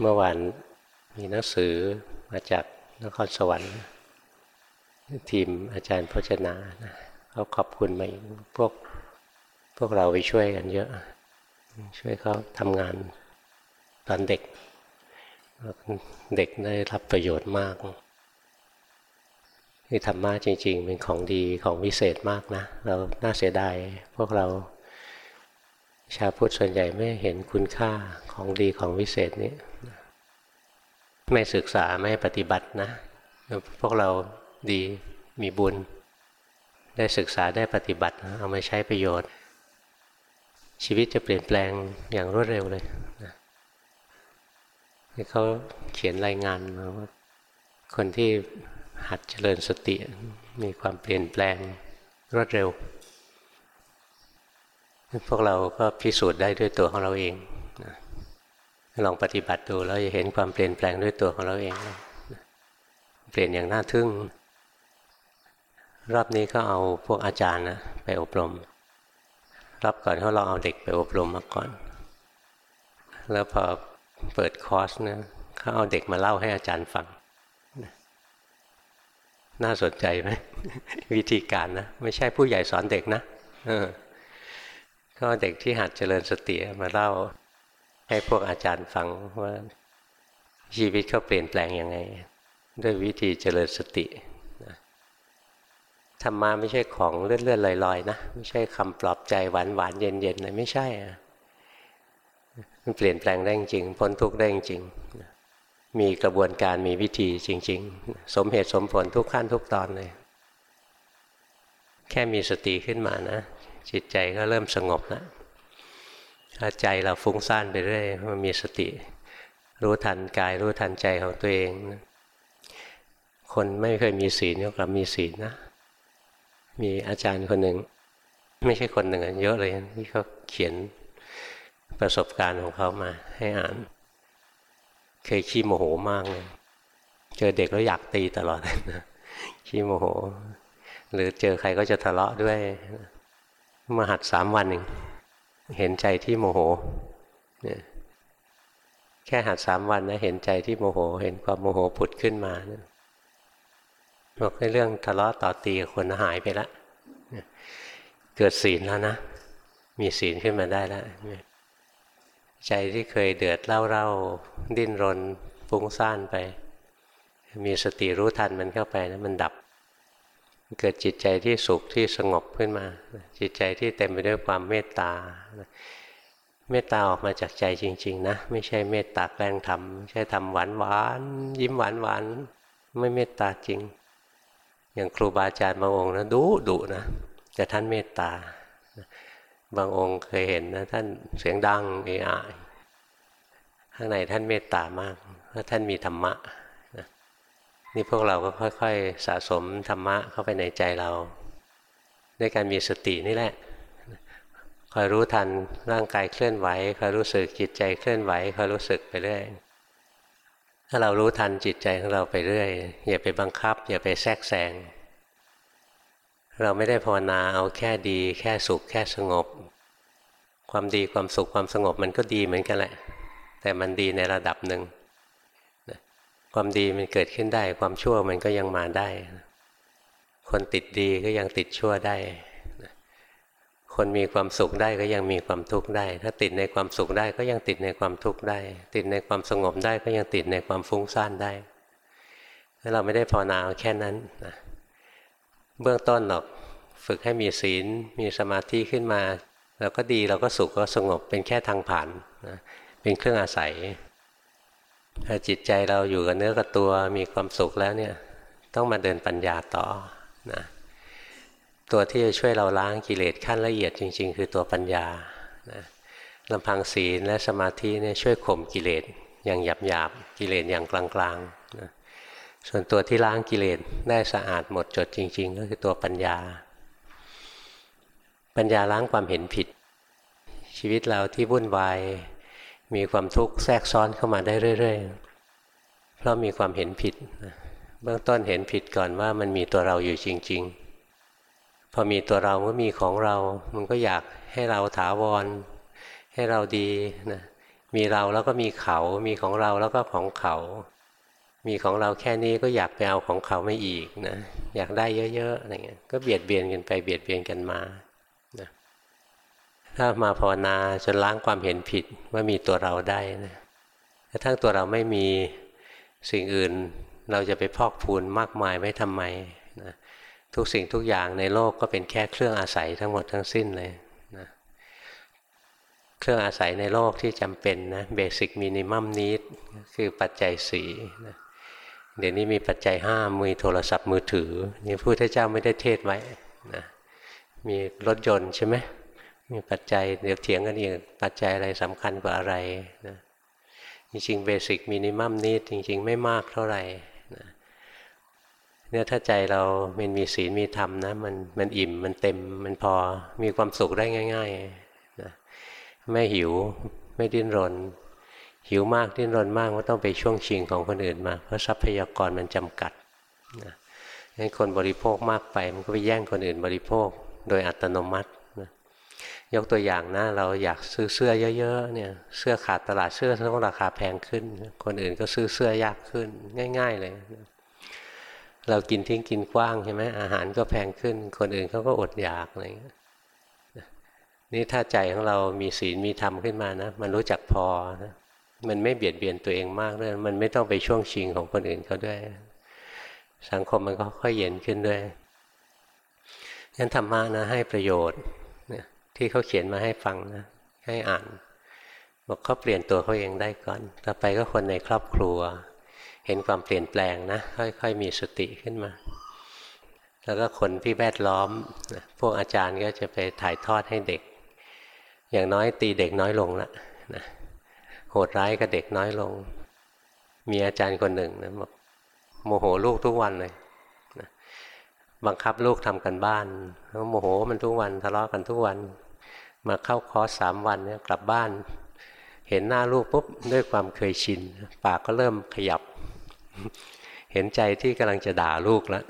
เมื่อวานมีหนังสือมาจากนครสวรรค์ทีมอาจารย์พจนานะเขาขอบคุณมาพวกพวกเราไปช่วยกันเยอะ ช่วยเขาทำงานตอนเด็ก เด็กได้รับประโยชน์มากคือธรรมะจริง ๆ เป็นของดีของวิเศษมากนะ เราน่าเสียดายพวกเราชาวพุทธส่วนใหญ่ไม่เห็นคุณค่าของดีของวิเศษนี้ ไม่ศึกษาไม่ปฏิบัตินะ พวกเราดีมีบุญ ได้ศึกษาได้ปฏิบัติ เอามาใช้ประโยชน์ ชีวิตจะเปลี่ยนแปลงอย่างรวดเร็วเลยนะเขาเขียนรายงานมาว่าคนที่หัดเจริญสติมีความเปลี่ยนแปลงรวดเร็ว พวกเราก็พิสูจน์ได้ด้วยตัวของเราเอง ลองปฏิบัติดูแล้วจะเห็นความเปลี่ยนแปลงด้วยตัวของเราเอง เปลี่ยนอย่างน่าทึ่ง รอบนี้ก็เอาพวกอาจารย์นะไปอบรม รอบก่อนเขาเราเอาเด็กไปอบรมมาก่อน แล้วพอเปิดคอร์สนะเขาเอาเด็กมาเล่าให้อาจารย์ฟัง น่าสนใจไหมวิธีการนะ ไม่ใช่ผู้ใหญ่สอนเด็กนะก็เด็กที่หัดเจริญสติมาเล่า ให้พวกอาจารย์ฟังว่าชีวิตเขาเปลี่ยนแปลงยังไง ด้วยวิธีเจริญสติธรรมะไม่ใช่ของเลื่อนๆลอยๆนะไม่ใช่คำปลอบใจหวานๆเย็นๆเลยไม่ใช่อะมันเปลี่ยนแปลงได้จริงพ้นทุกข์ได้จริงมีกระบวนการมีวิธีจริง ๆ สมเหตุสมผลทุกขั้นทุกตอนเลย แค่มีสติขึ้นมานะจิตใจก็เริ่มสงบแล้ว ถ้าใจเราฟุ้งซ่านไปเรื่อยมันมีสติ รู้ทันกายรู้ทันใจของตัวเองคนไม่เคยมีศีลก็กลับมีศีลนะ มีอาจารย์คนหนึ่ง ไม่ใช่คนหนึ่งเยอะเลยที่เขาเขียนประสบการณ์ของเขามา ให้อ่าน เคยขี้โมโหมากเลยเจอเด็กแล้วอยากตีตลอดนะขี้โมโห หรือเจอใครก็จะทะเลาะด้วยมาหัดสามวันเอง เห็นใจที่โมโหเนี่ยแค่หัดสามวันนะเห็นใจที่โมโห เห็นความโมโหผุดขึ้นมานะบอกให้เรื่องทะเลาะต่อตีกับคนหายไปละเกิดศีลแล้วนะ มีศีลขึ้นมาได้แล้วใจที่เคยเดือดเล่าเล่าดิ้นรนฟุ้งซ่านไป มีสติรู้ทันมันเข้าไปนะมันดับ เกิดจิตใจที่สุขที่สงบขึ้นมา จิตใจที่เต็มไปด้วยความเมตตาเมตตาออกมาจากใจจริง ๆ นะ ไม่ใช่เมตตาแกล้งทำไม่ใช่ทำหวานหวานยิ้มหวานหวานไม่เมตตาจริง อย่างครูบาอาจารย์บางองค์นะดุดุนะแต่ท่านเมตตา บางองค์เคยเห็นนะท่านเสียงดังเอะอะข้างในท่านเมตตามากเพราะท่านมีธรรมะ นี่พวกเราก็ค่อย ๆ สะสมธรรมะเข้าไปในใจเราด้วยการมีสตินี่แหละคอยรู้ทันร่างกายเคลื่อนไหวคอยรู้สึกจิตใจเคลื่อนไหวคอยรู้สึกไปเรื่อยถ้าเรารู้ทันจิตใจของเราไปเรื่อยอย่าไปบังคับ อย่าไปแทรกแซงเราไม่ได้ภาวนาเอาแค่ดี แค่สุขแค่สงบ ความดีความสุขความสงบมันก็ดีเหมือนกันแหละ แต่มันดีในระดับหนึ่ง ความดีมันเกิดขึ้นได้ ความชั่วมันก็ยังมาได้ คนติดดีก็ยังติดชั่วได้ คนมีความสุขได้ก็ยังมีความทุกข์ได้ ถ้าติดในความสุขได้ก็ยังติดในความทุกข์ได้ ติดในความสงบได้ก็ยังติดในความฟุ้งซ่านได้ถ้าเราไม่ได้ภาวนาแค่นั้นนะเบื้องต้นหรอกฝึกให้มีศีล มีสมาธิขึ้นมา เราก็ดีเราก็สุขก็สงบเป็นแค่ทางผ่านนะเป็นเครื่องอาศัย ถ้าจิตใจเราอยู่กับเนื้อกับตัวมีความสุขแล้วเนี่ยต้องมาเดินปัญญาต่อนะตัวที่จะช่วยเราล้างกิเลสขั้นละเอียดจริง ๆ คือตัวปัญญานะลำพังศีลและสมาธิเนี่ยช่วยข่มกิเลสอย่างหยาบๆกิเลสอย่างกลางๆนะส่วนตัวที่ล้างกิเลสได้สะอาดหมดจดจริง ๆ ก็คือตัวปัญญา ปัญญาล้างความเห็นผิด ชีวิตเราที่วุ่นวาย มีความทุกข์แทรกซ้อนเข้ามาได้เรื่อย ๆ เพราะมีความเห็นผิด เบื้องต้นเห็นผิดก่อนว่ามันมีตัวเราอยู่จริง ๆ พอมีตัวเราเมื่อมีของเรา มันก็อยากให้เราถาวร ให้เราดีนะมีเราแล้วก็มีเขา มีของเราแล้วก็ของเขา มีของเราแค่นี้ก็อยากไปเอาของเขาไม่อีกนะ อยากได้เยอะๆอะไรเงี้ย ก็เบียดเบียนกันไปเบียดเบียนกันมา ถ้ามาภาวนาจนล้างความเห็นผิดว่ามีตัวเราได้นะถ้าทั้งตัวเราไม่มีสิ่งอื่น เราจะไปพอกพูนมากมายไม่ทำไมนะทุกสิ่งทุกอย่างในโลกก็เป็นแค่เครื่องอาศัยทั้งหมดทั้งสิ้นเลยนะเครื่องอาศัยในโลกที่จำเป็นนะ basic minimum need คือปัจจัยสี่นะเดี๋ยวนี้มีปัจจัยห้ามีโทรศัพท์มือถือนี่พระพุทธเจ้าไม่ได้เทศน์ไว้นะมีรถยนต์ใช่ไหม มีปัจจัยเดี๋ยวเถียงกันอีกปัจจัยอะไรสำคัญกว่าอะไรนะจริงๆ basic minimum need จริง ๆ ไม่มากเท่าไหร่นะเนี่ยถ้าใจเรามันมีศีลมีธรรมนะมันมันอิ่มมันเต็มมันพอมีความสุขได้ง่ายๆนะไม่หิวไม่ดิ้นรน หิวมากดิ้นรนมากก็ต้องไปช่วงชิงของคนอื่นมาเพราะทรัพยากรมันจำกัดนะงั้นคนบริโภคมากไปมันก็ไปแย่งคนอื่นบริโภคโดยอัตโนมัติ ยกตัวอย่างนะเราอยากซื้อเสื้อเยอะๆเนี่ยเสื้อขาดตลาดเสื้อต้องราคาแพงขึ้น คนอื่นก็ซื้อเสื้อยากขึ้นง่าย ๆ เลย เรากินทิ้งกินกว้างใช่ไหมอาหารก็แพงขึ้น คนอื่นเขาก็อดอยากอะไรอย่างเงี้ยนี่ถ้าใจของเรามีศีลมีธรรมขึ้นมานะ มันรู้จักพอนะมันไม่เบียดเบียนตัวเองมากด้วยมันไม่ต้องไปช่วงชิงของคนอื่นเขาด้วย สังคมมันก็ค่อยเย็นขึ้นด้วยงั้นธรรมะนะให้ประโยชน์ ที่เขาเขียนมาให้ฟังนะให้อ่าน บอกเขาเปลี่ยนตัวเขาเองได้ก่อน ต่อไปก็คนในครอบครัว เห็นความเปลี่ยนแปลงนะ ค่อยๆมีสติขึ้นมา แล้วก็คนที่แวดล้อมนะพวกอาจารย์ก็จะไปถ่ายทอดให้เด็ก อย่างน้อยตีเด็กน้อยลงละนะโหดร้ายกับเด็กน้อยลง มีอาจารย์คนหนึ่งนะบอกโมโหลูกทุกวันเลย บังคับลูกทำกันบ้านแล้วโมโหมันทุกวันทะเลาะกันทุกวัน มาเข้าคอร์สสามวันเนี่ยกลับบ้าน เห็นหน้าลูกปุ๊บด้วยความเคยชิน ปากก็เริ่มขยับ เห็นใจที่กำลังจะด่าลูกแล้ว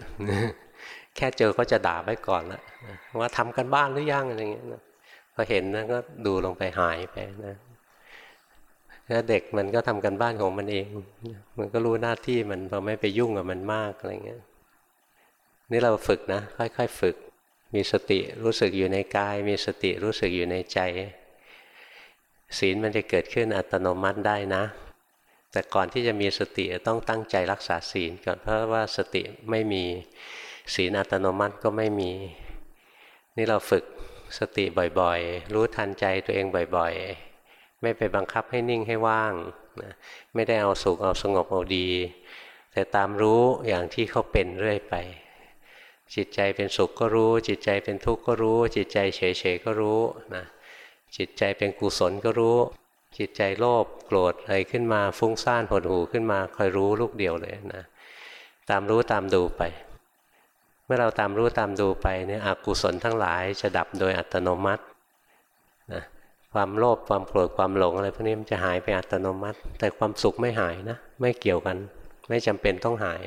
แค่เจอก็จะด่าไว้ก่อนล้วว่าทำกันบ้านหรือยังอะไรเงี้ยพอเห็นนะก็ดูลงไปหายไปนะแล้วเด็กมันก็ทำกันบ้านของมันเอง มันก็รู้หน้าที่มันพอไม่ไปยุ่งกับมันมากอะไรเงี้ย นี่เราฝึกนะ ค่อยๆฝึก มีสติรู้สึกอยู่ในกาย มีสติรู้สึกอยู่ในใจ ศีลมันจะเกิดขึ้นอัตโนมัติได้นะ แต่ก่อนที่จะมีสติต้องตั้งใจรักษาศีลก่อนเพราะว่าสติไม่มีศีลอัตโนมัติก็ไม่มี นี่เราฝึกสติบ่อยๆ รู้ทันใจตัวเองบ่อยๆ ไม่ไปบังคับให้นิ่งให้ว่างนะไม่ได้เอาสุขเอาสงบเอาดี แต่ตามรู้อย่างที่เขาเป็นเรื่อยไป จิตใจเป็นสุขก็รู้ จิตใจเป็นทุกข์ก็รู้ จิตใจเฉยๆก็รู้นะจิตใจเป็นกุศลก็รู้ จิตใจโลภโกรธอะไรขึ้นมาฟุ้งซ่านหดหูขึ้นมาคอยรู้ลูกเดียวเลยนะตามรู้ตามดูไป เมื่อเราตามรู้ตามดูไปเนี่ยอกุศลทั้งหลายจะดับโดยอัตโนมัตินะความโลภความโกรธความหลงอะไรพวกนี้มันจะหายไปอัตโนมัติ แต่ความสุขไม่หายนะไม่เกี่ยวกัน ไม่จำเป็นต้องหาย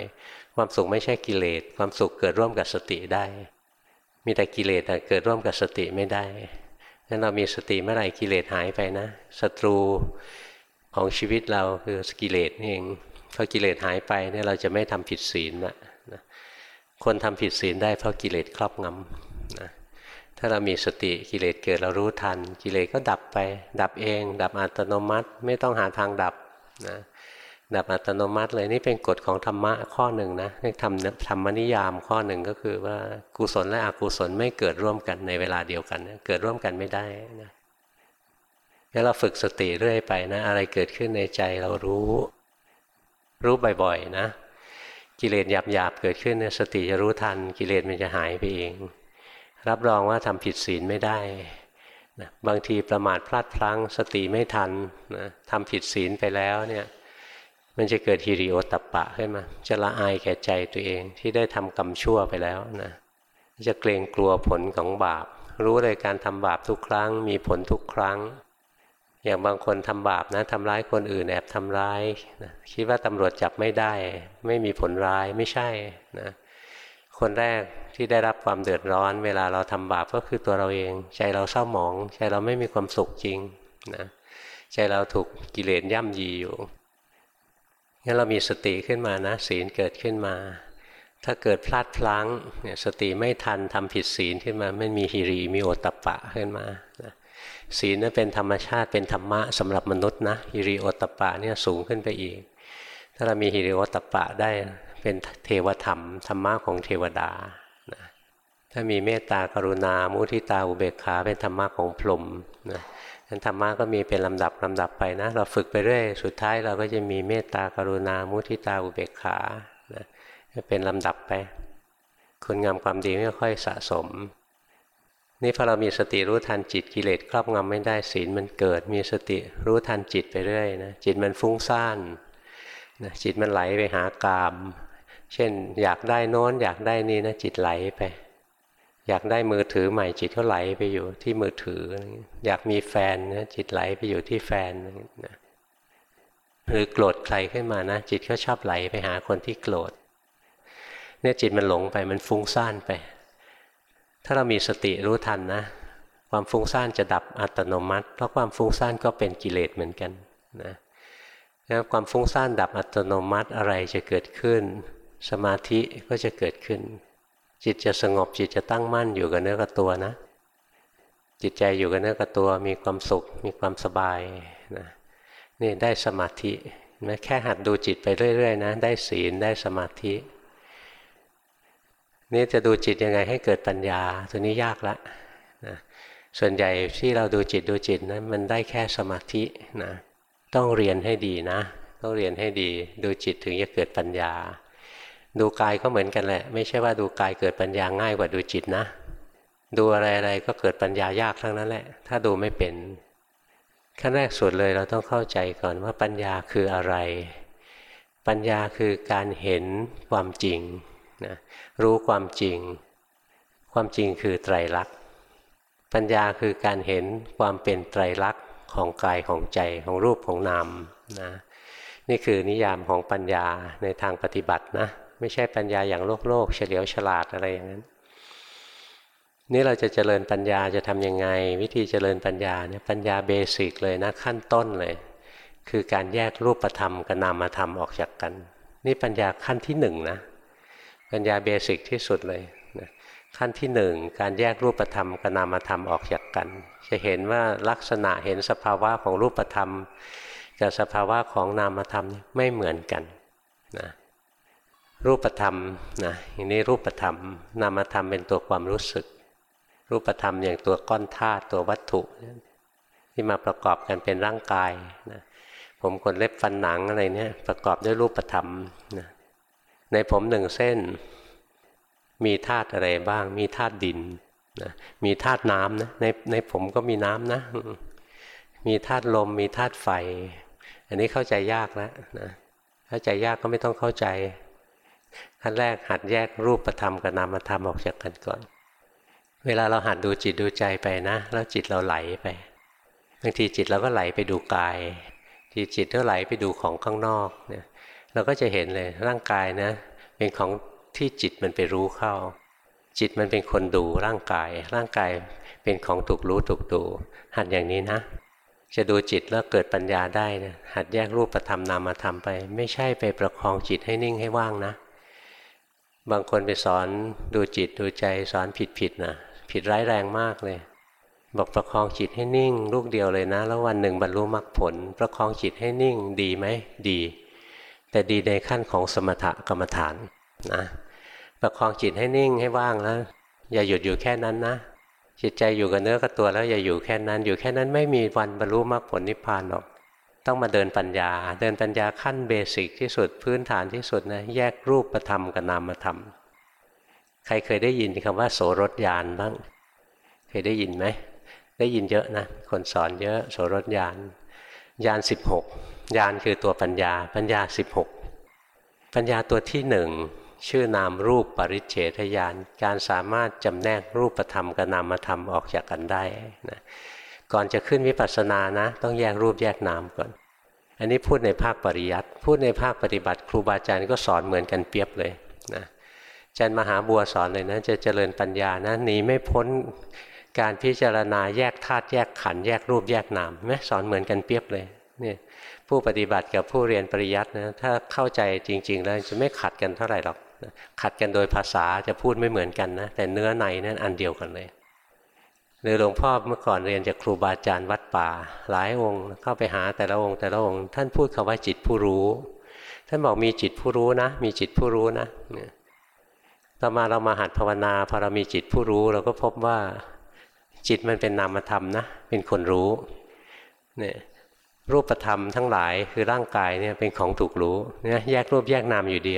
ความสุขไม่ใช่กิเลส ความสุขเกิดร่วมกับสติได้ มีแต่กิเลสแต่เกิดร่วมกับสติไม่ได้งั้นเรามีสติเมื่อไหร่กิเลสหายไปนะศัตรูของชีวิตเราคือกิเลสนี่เองพอกิเลสหายไปเนี่ยเราจะไม่ทำผิดศีลละนะคนทำผิดศีลได้เพราะกิเลสครอบงำนะถ้าเรามีสติกิเลสเกิดเรารู้ทัน กิเลสก็ดับไป ดับเอง ดับอัตโนมัติไม่ต้องหาทางดับนะ ดับอัตโนมัติเลยนี่เป็นกฎของธรรมะข้อหนึ่งนะทำธรรมนิยามข้อหนึ่งก็คือว่ากุศลและอกุศลไม่เกิดร่วมกันในเวลาเดียวกัน เกิดร่วมกันไม่ได้นะงั้นเราฝึกสติเรื่อยไปนะ อะไรเกิดขึ้นในใจเรารู้ รู้บ่อยๆนะ กิเลสหยาบๆเกิดขึ้นสติจะรู้ทัน กิเลสมันจะหายไปเอง รับรองว่าทำผิดศีลไม่ได้นะบางทีประมาทพลาดพลั้งสติไม่ทันนะทำผิดศีลไปแล้วเนี่ย มันจะเกิดฮิริโอตัปะขึ้นมา จะละอายแก่ใจตัวเองที่ได้ทำกรรมชั่วไปแล้วนะ จะเกรงกลัวผลของบาป รู้เลยการทำบาปทุกครั้ง มีผลทุกครั้ง อย่างบางคนทำบาปนะทำร้ายคนอื่นแอบทำร้ายนะคิดว่าตำรวจจับไม่ได้ ไม่มีผลร้ายไม่ใช่นะคนแรกที่ได้รับความเดือดร้อน เวลาเราทำบาปก็คือตัวเราเอง ใจเราเศร้าหมอง ใจเราไม่มีความสุขจริงนะใจเราถูกกิเลสย่ำยีอยู่ งั้นเรามีสติขึ้นมานะ ศีลเกิดขึ้นมา ถ้าเกิดพลาดพลั้งเนี่ยสติไม่ทันทำผิดศีลขึ้นมาไม่มีฮิริมีโอตตะปะขึ้นมาศีลนั้นเป็นธรรมชาติเป็นธรรมะสำหรับมนุษย์นะฮิริโอตตะปะเนี่ยสูงขึ้นไปอีก ถ้าเรามีฮิริโอตตะปะได้เป็นเทวธรรม ธรรมะของเทวดาถ้ามีเมตตากรุณามุทิตาอุเบกขาเป็นธรรมะของพรหมนะ นั้นธรรมะก็มีเป็นลำดับลำดับไปนะ เราฝึกไปเรื่อยสุดท้ายเราก็จะมีเมตตากรุณามุทิตาอุเบกขานะเป็นลำดับไป คุณงามความดีก็ค่อยสะสม นี่พอเรามีสติรู้ทันจิตกิเลสครอบงำไม่ได้ศีลมันเกิด มีสติรู้ทันจิตไปเรื่อยนะจิตมันฟุ้งซ่านนะจิตมันไหลไปหากาม เช่นอยากได้โน้นอยากได้นี่นะจิตไหลไป อยากได้มือถือใหม่จิตก็ไหลไปอยู่ที่มือถือ อยากมีแฟนนะจิตไหลไปอยู่ที่แฟนนะหรือโกรธใครขึ้นมานะจิตก็ชอบไหลไปหาคนที่โกรธเนี่ยจิตมันหลงไปมันฟุ้งซ่านไป ถ้าเรามีสติรู้ทันนะ ความฟุ้งซ่านจะดับอัตโนมัติ เพราะความฟุ้งซ่านก็เป็นกิเลสเหมือนกันนะแล้วความฟุ้งซ่านดับอัตโนมัติอะไรจะเกิดขึ้น สมาธิก็จะเกิดขึ้น จิตจะสงบจิตจะตั้งมั่นอยู่กับเนื้อกับตัวนะ จิตใจอยู่กับเนื้อกับตัวมีความสุข มีความสบายนะนี่ได้สมาธินะแค่หัดดูจิตไปเรื่อย ๆ นะ ได้ศีลได้สมาธินี่จะดูจิตยังไงให้เกิดปัญญาตัวนี้ยากละนะส่วนใหญ่ที่เราดูจิตดูจิตนะมันได้แค่สมาธินะต้องเรียนให้ดีนะ ต้องเรียนให้ดีดูจิตถึงจะเกิดปัญญา ดูกายก็เหมือนกันแหละ ไม่ใช่ว่าดูกายเกิดปัญญาง่ายกว่าดูจิตนะ ดูอะไรๆก็เกิดปัญญายากทั้งนั้นแหละ ถ้าดูไม่เป็นขั้นแรกสุดเลยเราต้องเข้าใจก่อนว่าปัญญาคืออะไร ปัญญาคือการเห็นความจริงนะรู้ความจริง ความจริงคือไตรลักษณ์ปัญญาคือการเห็นความเป็นไตรลักษณ์ของกายของใจของรูปของนามนะนี่คือนิยามของปัญญาในทางปฏิบัตินะ ไม่ใช่ปัญญาอย่างโลกโลกเฉลียวฉลาดอะไรอย่างนั้น นี่เราจะเจริญปัญญาจะทำยังไง วิธีเจริญปัญญาเนี่ยปัญญา basic เลยนะขั้นต้นเลย คือการแยกรูปธรรมกับนามธรรมออกจากกัน นี่ปัญญาขั้นที่หนึ่งนะปัญญา basic ที่สุดเลยนะขั้นที่หนึ่งการแยกรูปธรรมกับนามธรรมออกจากกัน จะเห็นว่าลักษณะเห็นสภาวะของรูปธรรม กับสภาวะของนามธรรมไม่เหมือนกันนะ รูปธรรมนะอย่างนี้รูปธรรมนามธรรมเป็นตัวความรู้สึก รูปธรรมอย่างตัวก้อนธาตุตัววัตถุ ที่มาประกอบกันเป็นร่างกายนะผมขนเล็บฟันหนังอะไรเนี่ยประกอบด้วยรูปธรรมนะในผมหนึ่งเส้น มีธาตุอะไรบ้าง มีธาตุดินนะมีธาตุน้ำนะในในผมก็มีน้ำนะ มีธาตุลม มีธาตุไฟ อันนี้เข้าใจยากแล้วนะเข้าใจยากก็ไม่ต้องเข้าใจ ขั้นแรกหัดแยกรูปธรรมกับนามธรรมออกจากกันก่อน เวลาเราหัดดูจิตดูใจไปนะ แล้วจิตเราไหลไปบางทีจิตเราก็ไหลไปดูกาย ทีจิตก็ไหลไปดูของข้างนอกเนี่ยเราก็จะเห็นเลยร่างกายนะ เป็นของที่จิตมันไปรู้เข้า จิตมันเป็นคนดูร่างกาย ร่างกายเป็นของถูกรู้ถูกดู หัดอย่างนี้นะ จะดูจิตแล้วเกิดปัญญาได้นะหัดแยกรูปธรรมนามธรรมไป ไม่ใช่ไปประคองจิตให้นิ่งให้ว่างนะ บางคนไปสอนดูจิตดูใจสอนผิดผิดนะผิดร้ายแรงมากเลย บอกประคองจิตให้นิ่ง ลูกเดียวเลยนะ แล้ววันหนึ่งบรรลุมรรคผล ประคองจิตให้นิ่งดีไหมดี แต่ดีในขั้นของสมถกรรมฐานนะประคองจิตให้นิ่งให้ว่างแล้วอย่าหยุดอยู่แค่นั้นนะ จิตใจอยู่กับเนื้อกับตัวแล้วอย่าอยู่แค่นั้น อยู่แค่นั้นไม่มีวันบรรลุมรรคผลนิพพานหรอก ต้องมาเดินปัญญา เดินปัญญาขั้นเบสิกที่สุดพื้นฐานที่สุดนะแยกรูปธรรมกับนามธรรม ใครเคยได้ยินคำว่าโสรถยานบ้าง เคยได้ยินไหม ได้ยินเยอะนะ คนสอนเยอะโสรถยาน ยานสิบหกยานคือตัวปัญญา ปัญญาสิบหกปัญญาตัวที่หนึ่งชื่อนามรูปปริเฉทยานการสามารถจำแนกรูปธรรมกับนามธรรมออกจากกันได้นะ ก่อนจะขึ้นวิปัสสนานะ ต้องแยกรูปแยกนามก่อน อันนี้พูดในภาคปริยัติพูดในภาคปฏิบัติ ครูบาอาจารย์ก็สอนเหมือนกันเปียบเลยนะอาจารย์มหาบัวสอนเลยนะจะเจริญปัญญานะหนีไม่พ้นการพิจารณาแยกธาตุแยกขันธ์แยกรูปแยกนามไหมสอนเหมือนกันเปียบเลยเนี่ยผู้ปฏิบัติกับผู้เรียนปริยัตินะถ้าเข้าใจจริง ๆ แล้วจะไม่ขัดกันเท่าไหร่หรอกขัดกันโดยภาษาจะพูดไม่เหมือนกันนะแต่เนื้อในนั้นอันเดียวกันเลย หรือหลวงพ่อเมื่อก่อนเรียนจากครูบาอาจารย์วัดป่า หลายองค์เข้าไปหาแต่ละองค์แต่ละองค์ ท่านพูดคำว่าจิตผู้รู้ ท่านบอกมีจิตผู้รู้นะ มีจิตผู้รู้นะต่อมาเรามาหัดภาวนาพอเรามีจิตผู้รู้เราก็พบว่าจิตมันเป็นนามธรรมนะ เป็นคนรู้เนี่ยรูปธรรมทั้งหลายคือร่างกายเนี่ยเป็นของถูกรู้เนี่ยแยกรูปแยกนามอยู่ดี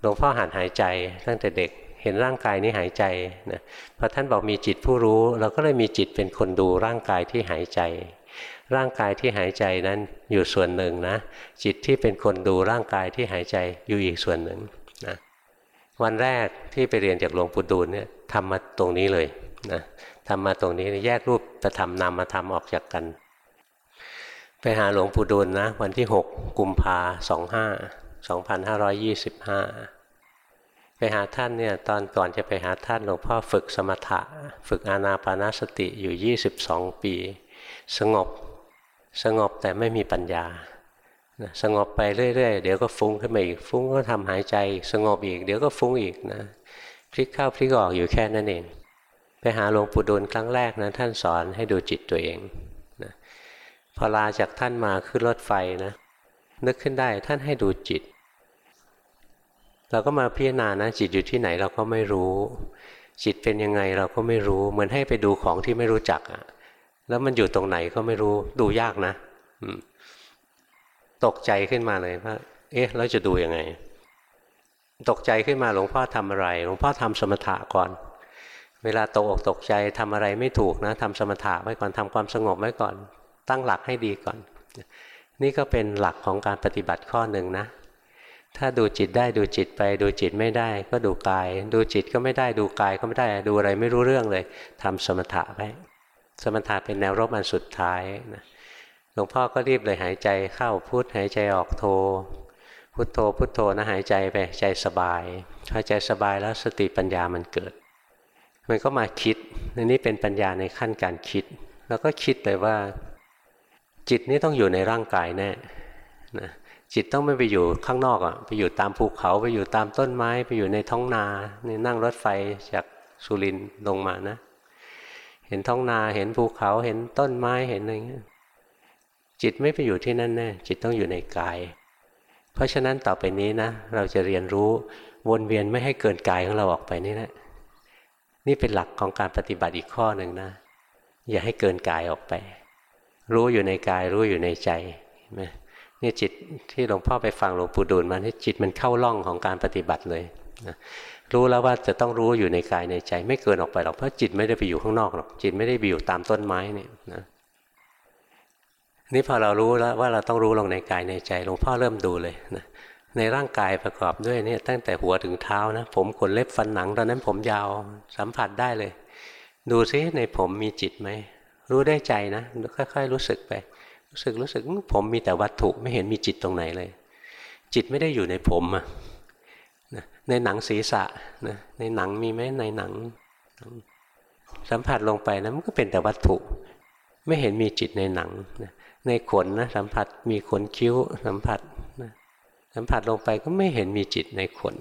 หลวงพ่อหัดหายใจตั้งแต่เด็ก เห็นร่างกายนี้หายใจนะพอท่านบอกมีจิตผู้รู้ เราก็เลยมีจิตเป็นคนดูร่างกายที่หายใจ ร่างกายที่หายใจนั้นอยู่ส่วนหนึ่งนะ จิตที่เป็นคนดูร่างกายที่หายใจอยู่อีกส่วนหนึ่งนะวันแรกที่ไปเรียนจากหลวงปู่ดูลเนี่ยทำมาตรงนี้เลยนะทำมาตรงนี้แยกรูปประธรรมนามมาทำออกจากกัน ไปหาหลวงปู่ดูลนะ วันที่ 6 กุมภาสองห้าสองพันห้าร้อยยี่สิบห้า ไปหาท่านเนี่ยตอนก่อนจะไปหาท่านหลวงพ่อฝึกสมถะ ฝึกอานาปานาสติอยู่ 22 ปี สงบสงบแต่ไม่มีปัญญา สงบไปเรื่อยๆ เดี๋ยวก็ฟุ้งขึ้นมาอีกฟุ้งก็ทำหายใจ สงบอีก เดี๋ยวก็ฟุ้งอีกนะพลิกเข้าพลิกออกอยู่แค่นั้นเอง ไปหาหลวงปู่ดูลครั้งแรกนะท่านสอนให้ดูจิตตัวเองนะพอลาจากท่านมาขึ้นรถไฟนะนึกขึ้นได้ท่านให้ดูจิต เราก็มาพิจารณานะจิตอยู่ที่ไหนเราก็ไม่รู้ จิตเป็นยังไงเราก็ไม่รู้เหมือนให้ไปดูของที่ไม่รู้จักอะแล้วมันอยู่ตรงไหนก็ไม่รู้ดูยากนะตกใจขึ้นมาเลยว่าเอ๊ะเราจะดูยังไง ตกใจขึ้นมาหลวงพ่อทำอะไร หลวงพ่อทำสมถะก่อน เวลาตกอกตกใจทำอะไรไม่ถูกนะทำสมถะไว้ก่อนทำความสงบไว้ก่อน ตั้งหลักให้ดีก่อน นี่ก็เป็นหลักของการปฏิบัติข้อหนึ่งนะ ถ้าดูจิตได้ดูจิตไป ดูจิตไม่ได้ก็ดูกาย ดูจิตก็ไม่ได้ดูกายก็ไม่ได้ดูอะไรไม่รู้เรื่องเลยทำสมถะไว้สมถะเป็นแนวรบอันสุดท้ายนะหลวงพ่อก็รีบเลยหายใจเข้าพุทหายใจออกโท พุทโธพุทโธนะหายใจไปใจสบายพอใจสบายแล้วสติปัญญามันเกิด มันก็มาคิดนี่เป็นปัญญาในขั้นการคิด แล้วก็คิดเลยว่า จิตนี้ต้องอยู่ในร่างกายแน่นะ จิตต้องไม่ไปอยู่ข้างนอกอะไปอยู่ตามภูเขาไปอยู่ตามต้นไม้ ไปอยู่ในท้องนานี่นั่งรถไฟจากสุรินทร์ลงมานะ เห็นท้องนาเห็นภูเขาเห็นต้นไม้เห็นอะไรเงี้ยจิตไม่ไปอยู่ที่นั่นแน่จิตต้องอยู่ในกาย เพราะฉะนั้นต่อไปนี้นะ เราจะเรียนรู้วนเวียนไม่ให้เกินกายของเราออกไปนี่แหละนี่เป็นหลักของการปฏิบัติอีกข้อหนึ่งนะ อย่าให้เกินกายออกไป รู้อยู่ในกายรู้อยู่ในใจเห็นไหม นี่จิตที่หลวงพ่อไปฟังหลวงปู่ดูลมานี่จิตมันเข้าล่องของการปฏิบัติเลยนะรู้แล้วว่าจะต้องรู้อยู่ในกายในใจ ไม่เกินออกไปหรอกเพราะจิตไม่ได้ไปอยู่ข้างนอกหรอกจิตไม่ได้ไปอยู่ตามต้นไม้นี่นะนี่พอเรารู้แล้วว่าเราต้องรู้ลงในกายในใจหลวงพ่อเริ่มดูเลยนะในร่างกายประกอบด้วยเนี่ยตั้งแต่หัวถึงเท้านะ ผมขนเล็บฟันหนัง ตอนนั้นผมยาวสัมผัสได้เลย ดูซิในผมมีจิตไหมรู้ได้ใจนะค่อยๆรู้สึกไป รู้สึกรู้สึกผมมีแต่วัตถุไม่เห็นมีจิตตรงไหนเลย จิตไม่ได้อยู่ในผมอะในหนังศีรษะนะในหนังมีไหมในหนัง สัมผัสลงไปนะมันก็เป็นแต่วัตถุ ไม่เห็นมีจิตในหนังในขนนะสัมผัสมีขนคิ้วสัมผัสนะสัมผัสลงไปก็ไม่เห็นมีจิตในขน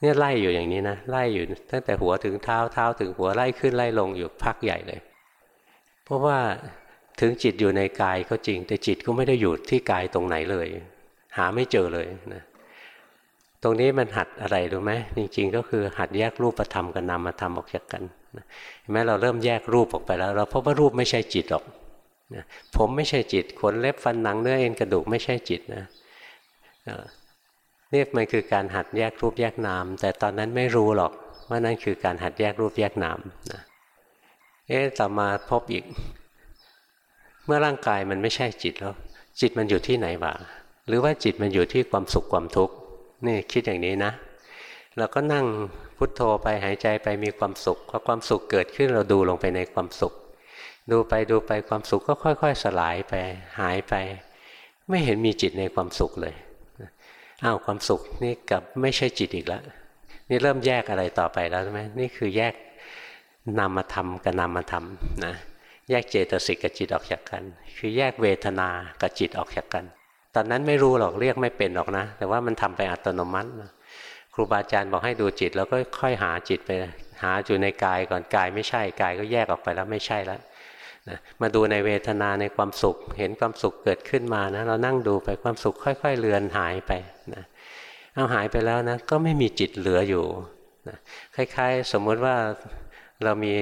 เนี่ยไล่อยู่อย่างนี้นะไล่อยู่ตั้งแต่หัวถึงเท้าเท้าถึงหัวไล่ขึ้นไล่ลงอยู่พักใหญ่เลย เพราะว่า ถึงจิตอยู่ในกายก็จริง แต่จิตก็ไม่ได้อยู่ที่กายตรงไหนเลย หาไม่เจอเลยนะตรงนี้มันหัดอะไรรู้ไหมจริง ๆ ก็คือหัดแยกรูปธรรมกับนามธรรมออกจากกันเห็นไหมเราเริ่มแยกรูปออกไปแล้ว เราพบว่ารูปไม่ใช่จิตหรอกผมไม่ใช่จิตขนเล็บฟันหนังเนื้อเอ็นกระดูกไม่ใช่จิตนะนี่มันคือการหัดแยกรูปแยกนาม แต่ตอนนั้นไม่รู้หรอกว่านั่นคือการหัดแยกรูปแยกนามนะเอ๊ะต่อมาพบอีก มื่อร่างกายมันไม่ใช่จิตแล้ว จิตมันอยู่ที่ไหนวะหรือว่าจิตมันอยู่ที่ความสุขความทุกข์นี่คิดอย่างนี้นะเราก็นั่งพุทโธไปหายใจไปมีความสุขพอความสุขเกิดขึ้นเราดูลงไปในความสุข ดูไปดูไปความสุขก็ค่อย ๆ สลายไปหายไป ไม่เห็นมีจิตในความสุขเลยอ้าวความสุขนี่กับไม่ใช่จิตอีกแล้วนี่เริ่มแยกอะไรต่อไปแล้วใช่ไหมนี่คือแยกนามธรรมกับนามธรรมนะ แยกเจตสิกกับจิตออกจากกัน คือแยกเวทนากับจิตออกจากกัน ตอนนั้นไม่รู้หรอกเรียกไม่เป็นหรอกนะ แต่ว่ามันทำไปอัตโนมัติครูบาอาจารย์บอกให้ดูจิต แล้วก็ค่อยหาจิตไปหาอยู่ในกายก่อนกายไม่ใช่กายก็แยกออกไปแล้วไม่ใช่แล้วนะมาดูในเวทนาในความสุข เห็นความสุขเกิดขึ้นมานะ เรานั่งดูไปความสุขค่อย ๆ เลือนหายไปนะเอาหายไปแล้วนะก็ไม่มีจิตเหลืออยู่นะคล้าย ๆ สมมติว่าเรามี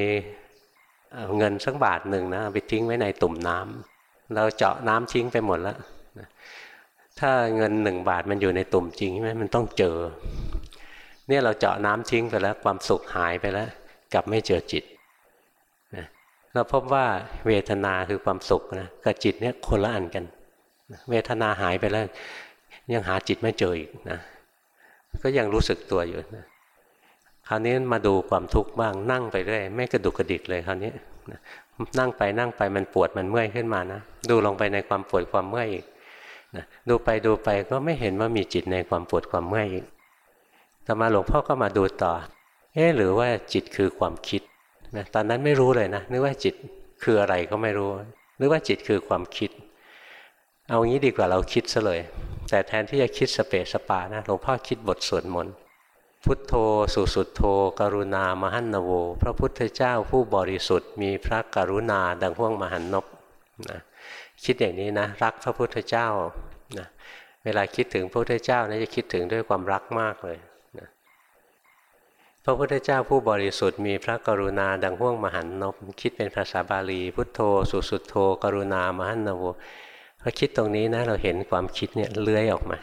เงินสักบาทหนึ่งนะไปทิ้งไว้ในตุ่มน้ำเราเจาะน้ำทิ้งไปหมดแล้วถ้าเงินหนึ่งบาทมันอยู่ในตุ่มจริงใช่ไหมมันต้องเจอ เนี่ยเราเจาะน้ำทิ้งไปแล้ว ความสุขหายไปแล้ว กลับไม่เจอจิตเราพบว่าเวทนาคือความสุขนะกับจิตเนี่ยคนละอันกัน เวทนาหายไปแล้ว ยังหาจิตไม่เจออีกนะก็ยังรู้สึกตัวอยู่นะ คราวนี้มาดูความทุกข์บ้างนั่งไปเรื่อยไม่กระดุกกระดิกเลยคราวนี้นั่งไปนั่งไปมันปวดมันเมื่อยขึ้นมานะดูลงไปในความปวดความเมื่อยอีกนะดูไปดูไปก็ไม่เห็นว่ามีจิตในความปวดความเมื่อยอีกต่อมาหลวงพ่อก็มาดูต่อ เอ๊หรือว่าจิตคือความคิดนะตอนนั้นไม่รู้เลยนะนึกว่าจิตคืออะไรก็ไม่รู้นึกว่าจิตคือความคิด เอางี้ดีกว่าเราคิดซะเลย แต่แทนที่จะคิดสเปสปานะหลวงพ่อคิดบทสวดมนต์ พุทโธสุสุโธ กรุณามหันนโว พระพุทธเจ้าผู้บริสุทธิ์มีพระกรุณาดังห่วงมหันนบนะคิดอย่างนี้นะรักพระพุทธเจ้านะเวลาคิดถึงพระพุทธเจ้านะจะคิดถึงด้วยความรักมากเลยนะพระพุทธเจ้าผู้บริสุทธิ์มีพระกรุณาดังห่วงมหันนบคิดเป็นภาษาบาลี พุทโธสุสุโธ กรุณามหันนโวพอคิดตรงนี้นะเราเห็นความคิดเนี่ยเลื้อยออกมา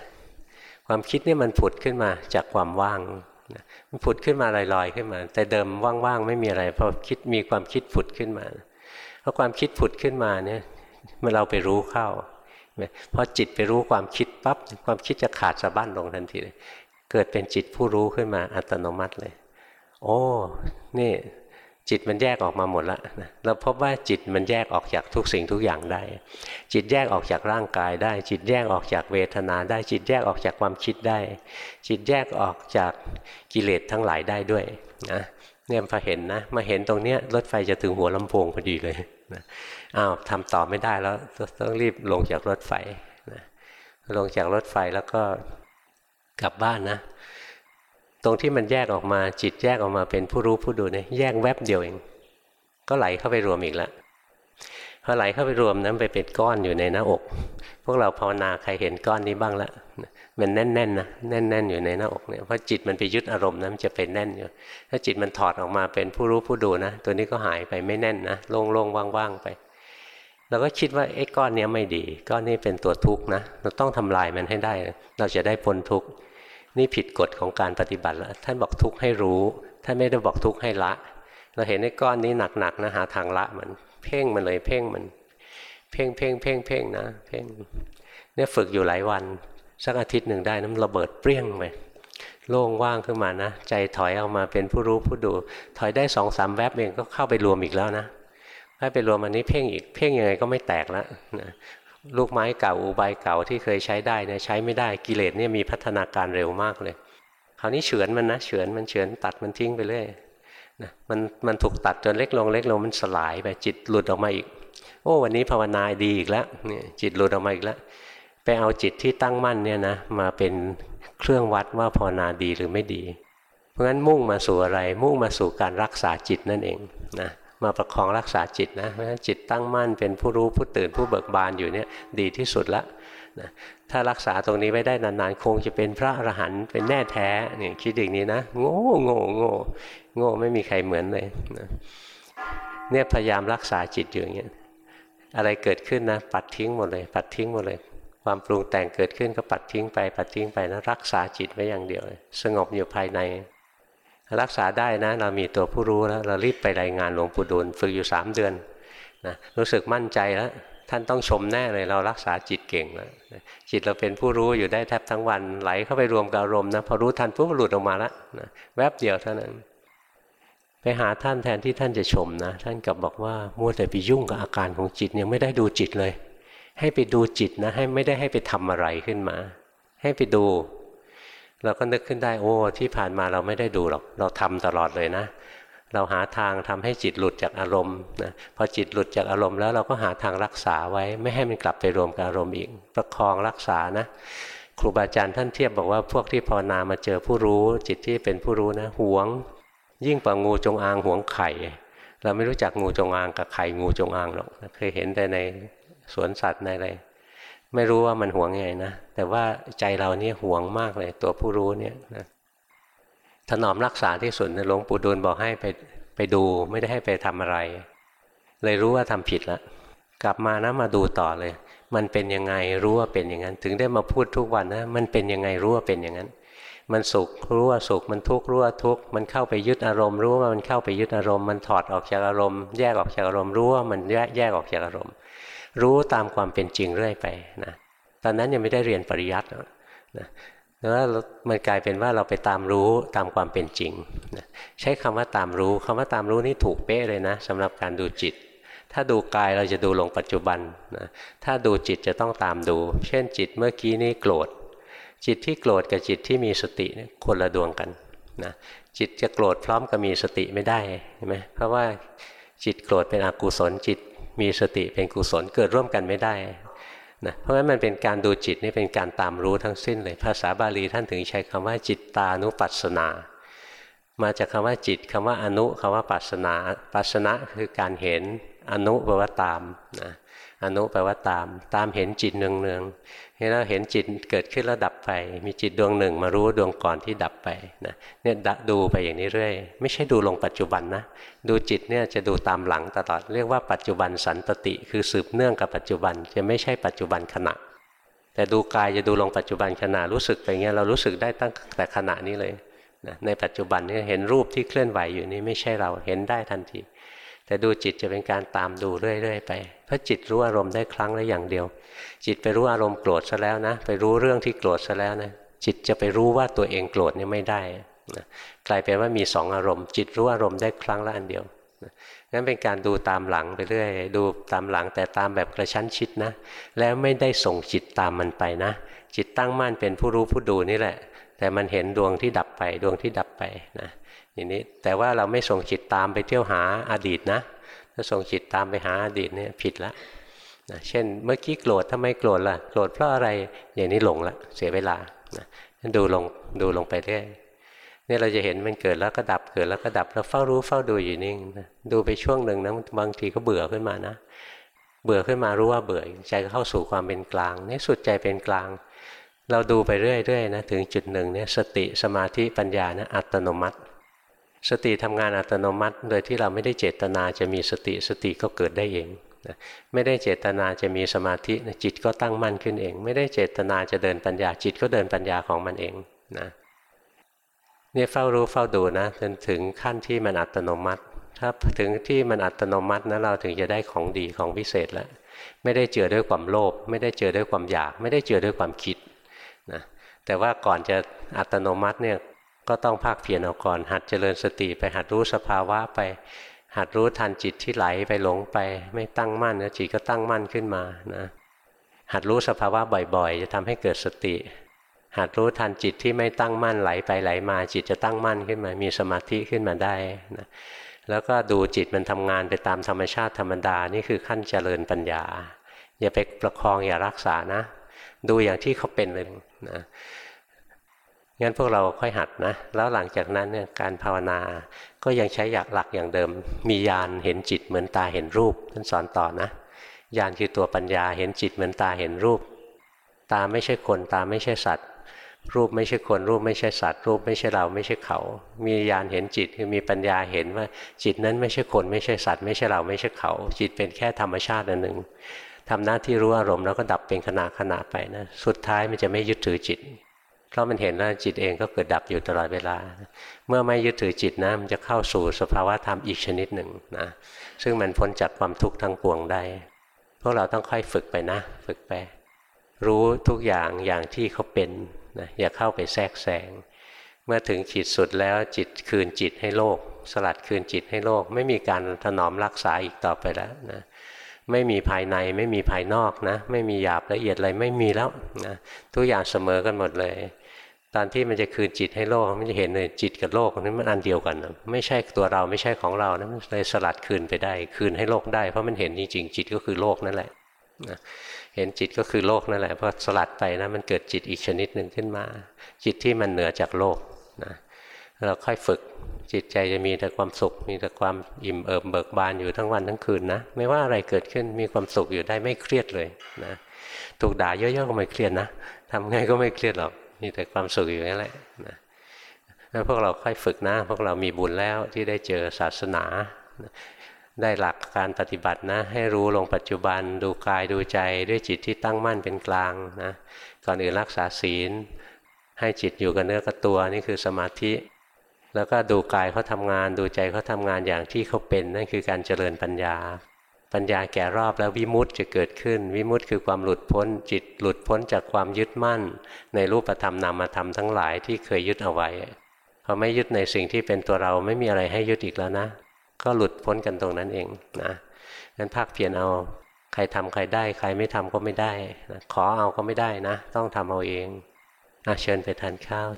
ความคิดนี่มันผุดขึ้นมาจากความว่างมันผุดขึ้นมาลอยๆขึ้นมา แต่เดิมว่างๆไม่มีอะไรพอคิดมีความคิดผุดขึ้นมาพราะความคิดผุดขึ้นมาเนี่ยเมื่อเราไปรู้เข้าพอจิตไปรู้ความคิดปั๊บความคิดจะขาดสะบั้นลงทันทีเลยเกิดเป็นจิตผู้รู้ขึ้นมาอัตโนมัติเลย โอ้ นี่ จิตมันแยกออกมาหมดแล้วนะเราพบว่าจิตมันแยกออกจากทุกสิ่งทุกอย่างได้ จิตแยกออกจากร่างกายได้ จิตแยกออกจากเวทนาได้ จิตแยกออกจากความคิดได้ จิตแยกออกจากกิเลสทั้งหลายได้ด้วยนะเนี่ยพอเห็นนะมาเห็นตรงเนี้ยรถไฟจะถึงหัวลำโพงพอดีเลยนะอ้าวทำต่อไม่ได้แล้วต้องรีบลงจากรถไฟนะลงจากรถไฟแล้วก็กลับบ้านนะ ตรงที่มันแยกออกมาจิตแยกออกมาเป็นผู้รู้ผู้ดูเนี่ยแยกแวบเดียวเอง ก็ไหลเข้าไปรวมอีกแล้วพอไหลเข้าไปรวมนั้นไปเป็นก้อนอยู่ในหน้าอก พวกเราภาวนาใครเห็นก้อนนี้บ้างละมันแน่นๆนะแน่น ๆ อยู่ในหน้าอกเนี่ยเพราะจิตมันไปยึดอารมณ์นั้นจะเป็นแน่นอยู่ ถ้าจิตมันถอดออกมาเป็นผู้รู้ผู้ดูนะ ตัวนี้ก็หายไปไม่แน่นนะโล่งๆว่างๆไปเราก็คิดว่าไอ้ก้อนนี้ไม่ดี ก้อนนี้เป็นตัวทุกข์นะ เราต้องทำลายมันให้ได้ เราจะได้พ้นทุกข์ นี่ผิดกฎของการปฏิบัติแล้วท่านบอกทุกข์ให้รู้ ท่านไม่ได้บอกทุกข์ให้ละ เราเห็นในก้อนนี้หนักๆนะหาทางละมันเพ่งมันเลยเพ่งมัน เพ่งเพ่งเพ่งเพ่งนะเพ่งเนี่ยฝึกอยู่หลายวัน สักอาทิตย์หนึ่งได้น้ำระเบิดเปรี้ยงไปโล่งว่างขึ้นมานะ ใจถอยออกมาเป็นผู้รู้ผู้ดู ถอยได้สองสามแวบเองก็เข้าไปรวมอีกแล้วนะถ้าไปรวมอันนี้เพ่งอีกเพ่งยังไงก็ไม่แตกแล้วนะ ลูกไม้เก่าอุบายเก่าที่เคยใช้ได้เนี่ยใช้ไม่ได้กิเลสเนี่ยมีพัฒนาการเร็วมากเลย คราวนี้เฉือนมันนะเฉือนมันเฉือนตัดมันทิ้งไปเรื่อยนะมันมันถูกตัดจนเล็กลงเล็กลงมันสลายไปจิตหลุดออกมาอีก โอ้วันนี้ภาวนาดีอีกแล้วเนี่ยจิตหลุดออกมาอีกแล้วไปเอาจิตที่ตั้งมั่นเนี่ยนะมาเป็นเครื่องวัดว่าภาวนาดีหรือไม่ดี เพราะฉะนั้นมุ่งมาสู่อะไรมุ่งมาสู่การรักษาจิตนั่นเองนะ มาประคองรักษาจิตนะเพราะฉะนั้นจิตตั้งมั่นเป็นผู้รู้ผู้ตื่นผู้เบิกบานอยู่เนี่ยดีที่สุดละนะถ้ารักษาตรงนี้ไว้ได้นานๆคงจะเป็นพระอรหันต์เป็นแน่แท้เนี่ยคิดอย่างนี้นะโง่โง่โง่โง่ไม่มีใครเหมือนเลยนะเนี่ยพยายามรักษาจิตอยู่อย่างเงี้ยอะไรเกิดขึ้นนะปัดทิ้งหมดเลย ปัดทิ้งหมดเลย ความปรุงแต่งเกิดขึ้นก็ปัดทิ้งไป ปัดทิ้งไปนะรักษาจิตไว้อย่างเดียวสงบอยู่ภายใน รักษาได้นะ เรามีตัวผู้รู้แล้ว เรารีบไปรายงานหลวงปู่ดูลฝึกอยู่สามเดือนนะรู้สึกมั่นใจแล้ว ท่านต้องชมแน่เลยเรารักษาจิตเก่งแล้วจิตเราเป็นผู้รู้อยู่ได้แทบทั้งวันไหลเข้าไปรวมกับอารมณ์นะพอรู้ทันปุ๊บหลุดออกมาล้วนะแวบเดียวเท่านั้น ไปหาท่านแทนที่ท่านจะชมนะ ท่านกลับบอกว่ามัวแต่ไปยุ่งกับอาการของจิตยังไม่ได้ดูจิตเลย ให้ไปดูจิตนะให้ไม่ได้ให้ไปทำอะไรขึ้นมา ให้ไปดู เราก็นึกขึ้นได้โอ้ที่ผ่านมาเราไม่ได้ดูหรอก เราทำตลอดเลยนะ เราหาทางทำให้จิตหลุดจากอารมณ์นะพอจิตหลุดจากอารมณ์แล้วเราก็หาทางรักษาไว้ ไม่ให้มันกลับไปรวมกับอารมณ์อีกประคองรักษานะ ครูบาอาจารย์ท่านเทียบบอกว่าพวกที่ภาวนามาเจอผู้รู้ จิตที่เป็นผู้รู้นะหวง ยิ่งกว่างูจงอางหวงไข่ เราไม่รู้จักงูจงอางกับไข่งูจงอางหรอกเคยเห็นแต่ในสวนสัตว์ในอะไร ไม่รู้ว่ามันหวงไงนะ แต่ว่าใจเรานี่หวงมากเลย ตัวผู้รู้เนี่ยนะถนอมรักษาที่สุดหลวงปู่ดูลบอกให้ไปไปดูไม่ได้ให้ไปทำอะไร เลยรู้ว่าทำผิดล้วกลับมานะมาดูต่อเลย มันเป็นยังไงรู้ว่าเป็นอย่างนั้น ถึงได้มาพูดทุกวันนะมันเป็นยังไงรู้ว่าเป็นอย่างนั้น มันสุขรู้ว่าสุขมันทุกข์รู้ว่าทุกข์มันเข้าไปยึดอารมณ์ รู้ว่ามันเข้าไปยึดอารมณ์มันถอดออกจากอารมณ์ แยกออกจากอารมณ์รู้ว่ามันแยกออกจากอารมณ์ รู้ตามความเป็นจริงเรื่อยไปนะตอนนั้นยังไม่ได้เรียนปริยัตินะแล้วมันกลายเป็นว่าเราไปตามรู้ตามความเป็นจริงนะใช้คำว่าตามรู้คำว่าตามรู้นี่ถูกเป๊ะเลยนะสำหรับการดูจิต ถ้าดูกายเราจะดูลงปัจจุบันนะถ้าดูจิตจะต้องตามดู เช่นจิตเมื่อกี้นี้โกรธ จิตที่โกรธกับจิตที่มีสติคนละดวงกันนะจิตจะโกรธพร้อมกับมีสติไม่ได้ใช่ไหมเพราะว่าจิตโกรธเป็นอกุศลจิต มีสติเป็นกุศลเกิดร่วมกันไม่ได้นะเพราะฉะนั้นมันเป็นการดูจิตนี่เป็นการตามรู้ทั้งสิ้นเลยภาษาบาลีท่านถึงใช้คำว่าจิตตานุปัสสนา มาจากคำว่าจิตคำว่าอนุคำว่าปัสสนาปัสสนะคือการเห็นอนุแปลว่าตามนะ อนุแปลว่าตาม ตามเห็นจิตเนืองเนืองนี่เราเห็นจิตเกิดขึ้นแล้วดับไป มีจิตดวงหนึ่งมารู้ดวงก่อนที่ดับไปนะเนี่ยดูไปอย่างนี้เรื่อย ไม่ใช่ดูลงปัจจุบันนะ ดูจิตเนี่ยจะดูตามหลังตลอด เรียกว่าปัจจุบันสันตติ คือสืบเนื่องกับปัจจุบัน จะไม่ใช่ปัจจุบันขณะ แต่ดูกายจะดูลงปัจจุบันขณะรู้สึกไปเงี้ยเรารู้สึกได้ตั้งแต่ขณะนี้เลยนะในปัจจุบันนี่เห็นรูปที่เคลื่อนไหวอยู่นี่ไม่ใช่เราเห็นได้ทันที แต่ดูจิตจะเป็นการตามดูเรื่อยๆไปเพราะจิตรู้อารมณ์ได้ครั้งละอย่างเดียว จิตไปรู้อารมณ์โกรธซะแล้วนะ ไปรู้เรื่องที่โกรธซะแล้วนะจิตจะไปรู้ว่าตัวเองโกรธนี่ไม่ได้นะกลายเป็นว่ามีสองอารมณ์ จิตรู้อารมณ์ได้ครั้งละอันเดียวนั่นเป็นการดูตามหลังไปเรื่อยดูตามหลังแต่ตามแบบกระชั้นชิดนะ แล้วไม่ได้ส่งจิตตามมันไปนะ จิตตั้งมั่นเป็นผู้รู้ผู้ดูนี่แหละ แต่มันเห็นดวงที่ดับไป ดวงที่ดับ ไปนะอย่างนี้แต่ว่าเราไม่ส่งจิตตามไปเที่ยวหาอาดีตนะ ถ้าส่งจิตตามไปหาอดีตเนี่ยผิดละนะเช่นเมื่อกี้โกรธทำไมโกรธล่ะโกรธเพราะอะไรอย่างนี้หลงละเสียเวลานะดูลงดูลงไปเรื่อยนี่เราจะเห็นมันเกิดแล้วก็ดับเกิดแล้วก็ดับแล้วเฝ้ารู้เฝ้าดูอยู่นิ่งนะดูไปช่วงหนึ่งนะบางทีก็เบื่อขึ้นมานะ เบื่อขึ้นมารู้ว่าเบื่อใจก็เข้าสู่ความเป็นกลางในสุดใจเป็นกลาง เราดูไปเรื่อยๆนะถึงจุดหนึ่งเนี่ยสติสมาธิปัญญานะอัตโนมัติ สติทำงานอัตโนมัติ โดยที่เราไม่ได้เจตนาจะมีสติสติก็เกิดได้เองนะไม่ได้เจตนาจะมีสมาธิจิตก็ตั้งมั่นขึ้นเอง ไม่ได้เจตนาจะเดินปัญญาจิตก็เดินปัญญาของมันเองนะนี่เฝ้ารู้เฝ้าดูนะจนถึงขั้นที่มันอัตโนมัติ ถ้าถึงที่มันอัตโนมัตินะเราถึงจะได้ของดีของพิเศษแล้วไม่ได้เจือด้วยความโลภไม่ได้เจือด้วยความอยาก ไม่ได้เจือด้วยความคิด นะแต่ว่าก่อนจะอัตโนมัติเนี่ยก็ต้องภาคเพียรเอาก่อน หัดเจริญสติไปหัดรู้สภาวะไป หัดรู้ทันจิตที่ไหลไปหลงไป ไม่ตั้งมั่นนะจิตก็ตั้งมั่นขึ้นมานะหัดรู้สภาวะบ่อยๆ จะทำให้เกิดสติ หัดรู้ทันจิตที่ไม่ตั้งมั่นไหลไปไหลมา จิตจะตั้งมั่นขึ้นมา มีสมาธิขึ้นมาได้นะแล้วก็ดูจิตมันทำงานไปตามธรรมชาติธรรมดานี่คือขั้นเจริญปัญญา อย่าไปประคองอย่ารักษานะ ดูอย่างที่เขาเป็นเลยนะงั้นพวกเราค่อยหัดนะ แล้วหลังจากนั้นเนี่ยการภาวนาก็ยังใช้อยากหลักอย่างเดิม มีญาณเห็นจิตเหมือนตาเห็นรูปท่านสอนต่อนะญาณคือตัวปัญญาเห็นจิตเหมือนตาเห็นรูป ตาไม่ใช่คนตาไม่ใช่สัตว์ รูปไม่ใช่คนรูปไม่ใช่สัตว์ รูปไม่ใช่เราไม่ใช่เขา มีญาณเห็นจิตคือมีปัญญาเห็นว่าจิตนั้นไม่ใช่คนไม่ใช่สัตว์ ไม่ใช่เราไม่ใช่เขา จิตเป็นแค่ธรรมชาติอันหนึ่ง ทำหน้าที่รู้อารมณ์แล้วก็ดับเป็นขณะขณะไปนะสุดท้ายมันจะไม่ยึดถือจิต เพราะมันเห็นว่าจิตเองก็เกิดดับอยู่ตลอดเวลา เมื่อไม่ยึดถือจิตนะมันจะเข้าสู่สภาวะธรรมอีกชนิดหนึ่งนะซึ่งมันพ้นจากความทุกข์ทั้งปวงได้พวกเราต้องค่อยฝึกไปนะ ฝึกไป รู้ทุกอย่างอย่างที่เขาเป็นนะอย่าเข้าไปแทรกแซงเมื่อถึงจิตสุดแล้วจิตคืนจิตให้โลก สลัดคืนจิตให้โลก ไม่มีการถนอมรักษาอีกต่อไปแล้วนะ ไม่มีภายในไม่มีภายนอกนะ ไม่มีหยาบละเอียดอะไรไม่มีแล้วนะทุกอย่างเสมอกันหมดเลย ตอนที่มันจะคืนจิตให้โลกมันจะเห็นเลยจิตกับโลกนั้นมันอันเดียวกันนะไม่ใช่ตัวเราไม่ใช่ของเรานะมันเลยสลัดคืนไปได้ คืนให้โลกได้เพราะมันเห็นจริงๆจิตก็คือโลกนั่นแหละนะเห็นจิตก็คือโลกนั่นแหละพอสลัดไปนะมันเกิดจิตอีกชนิดหนึ่งขึ้นมา จิตที่มันเหนือจากโลกนะเราค่อยฝึก จิตใจจะมีแต่ความสุข มีแต่ความอิ่มเอิบเบิกบานอยู่ทั้งวันทั้งคืนนะ ไม่ว่าอะไรเกิดขึ้นมีความสุขอยู่ได้ไม่เครียดเลยนะถูกด่าเยอะๆก็ไม่เครียดนะทำไงก็ไม่เครียดหรอกมีแต่ความสุขอยู่นั่นแหละนะแล้วพวกเราค่อยฝึกนะ พวกเรามีบุญแล้วที่ได้เจอศาสนา ได้หลักการปฏิบัตินะ ให้รู้ลงปัจจุบันดูกายดูใจด้วยจิตที่ตั้งมั่นเป็นกลางนะก่อนอื่นรักษาศีล ให้จิตอยู่กับเนื้อกับตัวนี่คือสมาธิ แล้วก็ดูกายเขาทำงาน ดูใจเขาทำงานอย่างที่เขาเป็น นั่นคือการเจริญปัญญา ปัญญาแก่รอบแล้ววิมุตติจะเกิดขึ้น วิมุตติคือความหลุดพ้นจิตหลุดพ้นจากความยึดมั่น ในรูปธรรมนามธรรมทั้งหลายที่เคยยึดเอาไว้พอไม่ยึดในสิ่งที่เป็นตัวเราไม่มีอะไรให้ยึดอีกแล้วนะ ก็หลุดพ้นกันตรงนั้นเองนะงั้นภาคเพียรเอาใครทำใครได้ ใครไม่ทำก็ไม่ได้นะขอเอาก็ไม่ได้นะ ต้องทำเอาเองอเชิญไปทานข้าว